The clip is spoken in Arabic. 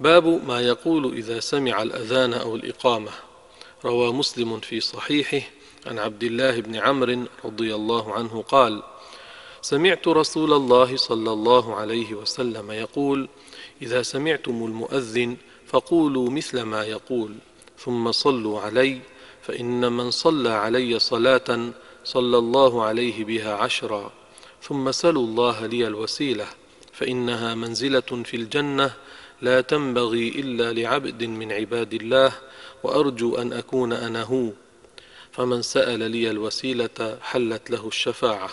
باب ما يقول إذا سمع الأذان أو الإقامة. روى مسلم في صحيحه عن عبد الله بن عمرو رضي الله عنه قال سمعت رسول الله صلى الله عليه وسلم يقول إذا سمعتم المؤذن فقولوا مثل ما يقول ثم صلوا علي فإن من صلى علي صلاة صلى الله عليه بها عشرا ثم سلوا الله لي الوسيلة فإنها منزلة في الجنة لا تنبغي إلا لعبد من عباد الله وأرجو أن أكون أنا هو. فمن سأل لي الوسيلة حلت له الشفاعة.